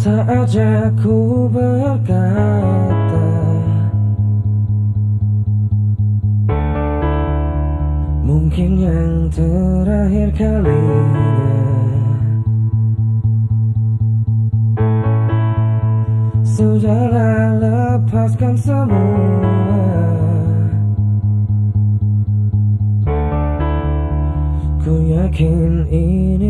Saat ku berkata Mungkin yang terakhir kalinya. Sudahlah lepaskan semua. Ku yakin inilah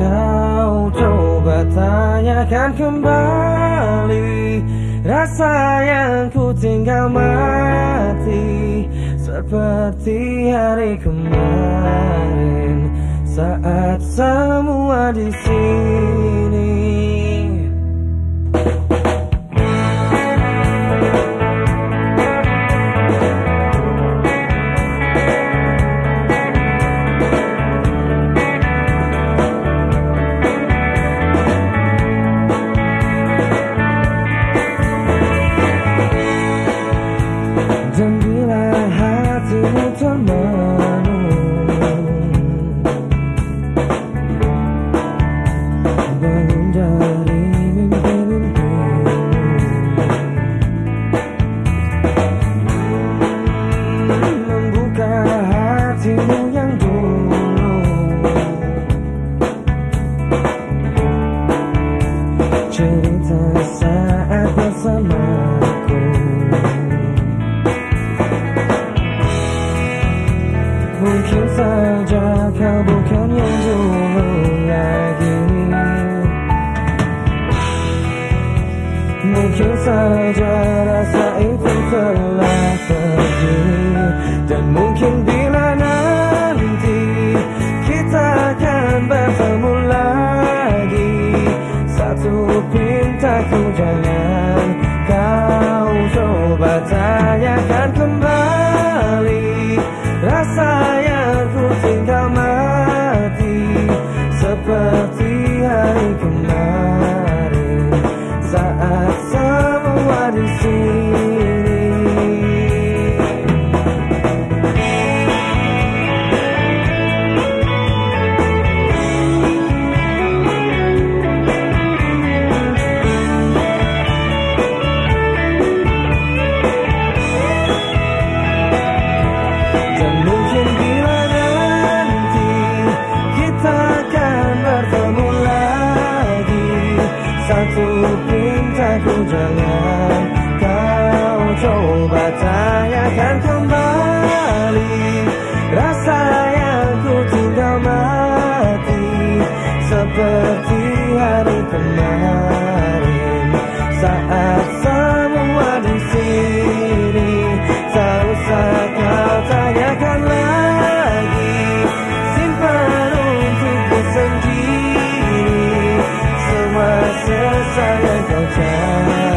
kau coba tanyakan kembali. Rasa yang ku tinggal mati Seperti hari kemarin. Saat semua di sini kau bukan yang dulu lagi Mungkin saja rasa itu telah pergi Dan mungkin bila nanti kita akan bertemu lagi Satu pintaku coba 岁 Buat saya akan kembali. Rasa yang ku tinggal mati. Seperti hari kemarin. Saat semua di sini Tak usah kau tanyakan lagi. Simpan untukku sendiri. Semua selesai yang kau cari.